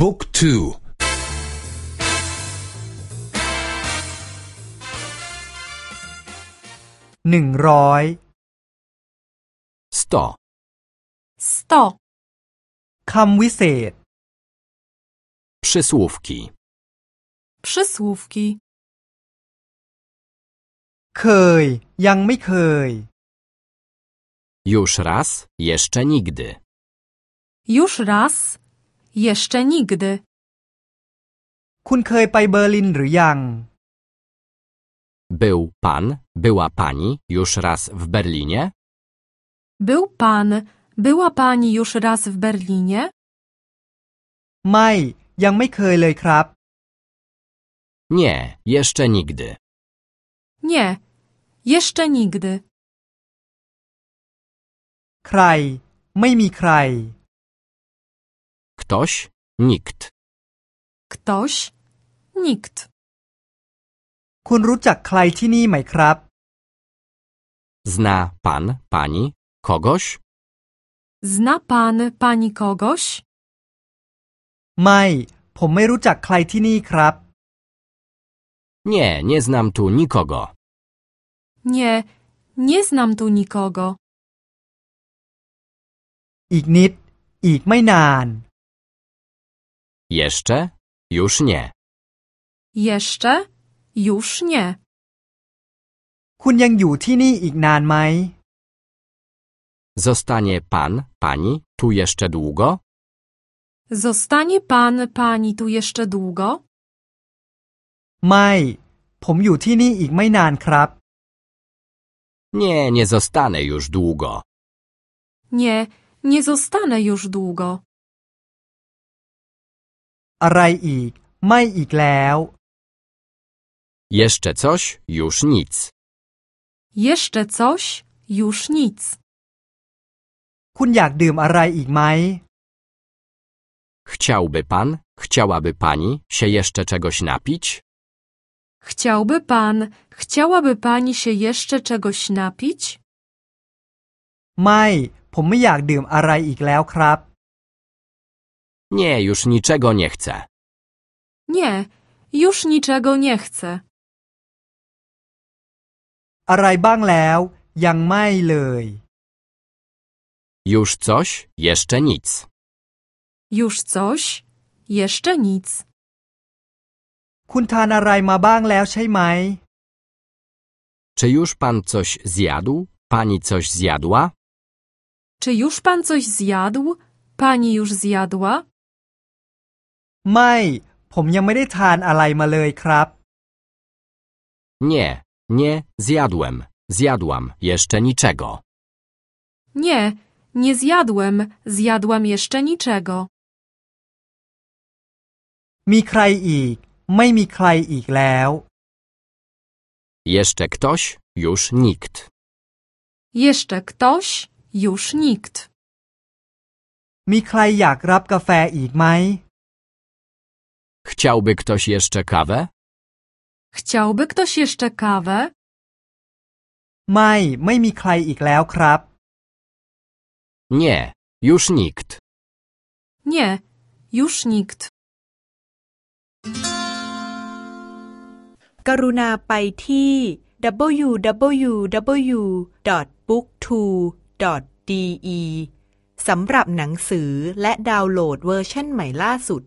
บุ๊กทู หนึ่งร้อย sto sto คำวิเศษ przysłówki przysłówki เคย ยังไม่เคย już raz jeszcze nigdy już raz jeszcze nigdy คุณเคยไปเบอร์ลินหรือยัง był pan była pani już raz w Berlinie był pan była pani już raz w Berlinie ไม่ ยังไม่เคยเลยครับ nie jeszcze nigdy nie jeszcze nigdy ใคร ไม่มีใคร ktoś nikt ktoś nikt คุณรู้จักใครที่นี่ไหมครับ zna pan pani kogoś zna pan pani kogoś ไม่ ผมไม่รู้จักใครที่นี่ครับ nie nie znam tu nikogo nie nie znam tu nikogo อีกนิด อีกไม่นาน jeszcze już nie jeszcze już nie คุณยังอยู่ที่นี่อีกนานไหม zostanie pan pani tu jeszcze długo zostanie pan pani tu jeszcze długo ไม่ ผมอยู่ที่นี่อีกไม่นานครับ nie nie zostanę już długo nie nie zostanę już długo อะไรอีก ไม่อีกแล้ว jeszcze coś już nic jeszcze coś już nic คุณอยากดื่มอะไรอีกไหม Chciałby pan, chciałaby pani się jeszcze czegoś napić? chciałby pan chciałaby pani się jeszcze czegoś napić ไม่ ผมไม่อยากดื่มอะไรอีกแล้วครับ Nie, już niczego nie chcę. nie już niczego nie chcę อะไรบ้างแล้ว ยังไม่เลย Już coś, jeszcze nic. już coś jeszcze nic คุณทานอะไรมาบ้างแล้วใช่ไหม Czy już pan coś zjadł? Pani coś zjadła? czy już pan coś zjadł pani już zjadła ไม่ ผมยังไม่ได้ทานอะไรมาเลยครับ Nie, nie, zjadłem. Zjadłam jeszcze niczego. nie nie zjadłem zjadłam jeszcze niczego มีใครอีก ไม่มีใครอีกแล้ว Jeszcze ktoś? Już nikt. jeszcze ktoś już nikt มีใครอยากรับกาแฟอีกไหม Chciałby ktoś jeszcze kawę? chciałby ktoś jeszcze kawę ไม่ ไม่มีใครอีกแล้วครับ Nie, już nikt. nie już nikt กรุณาไปที่ www.booktwo.de สำหรับหนังสือและดาวน์โหลดเวอร์ชันใหม่ล่าสุด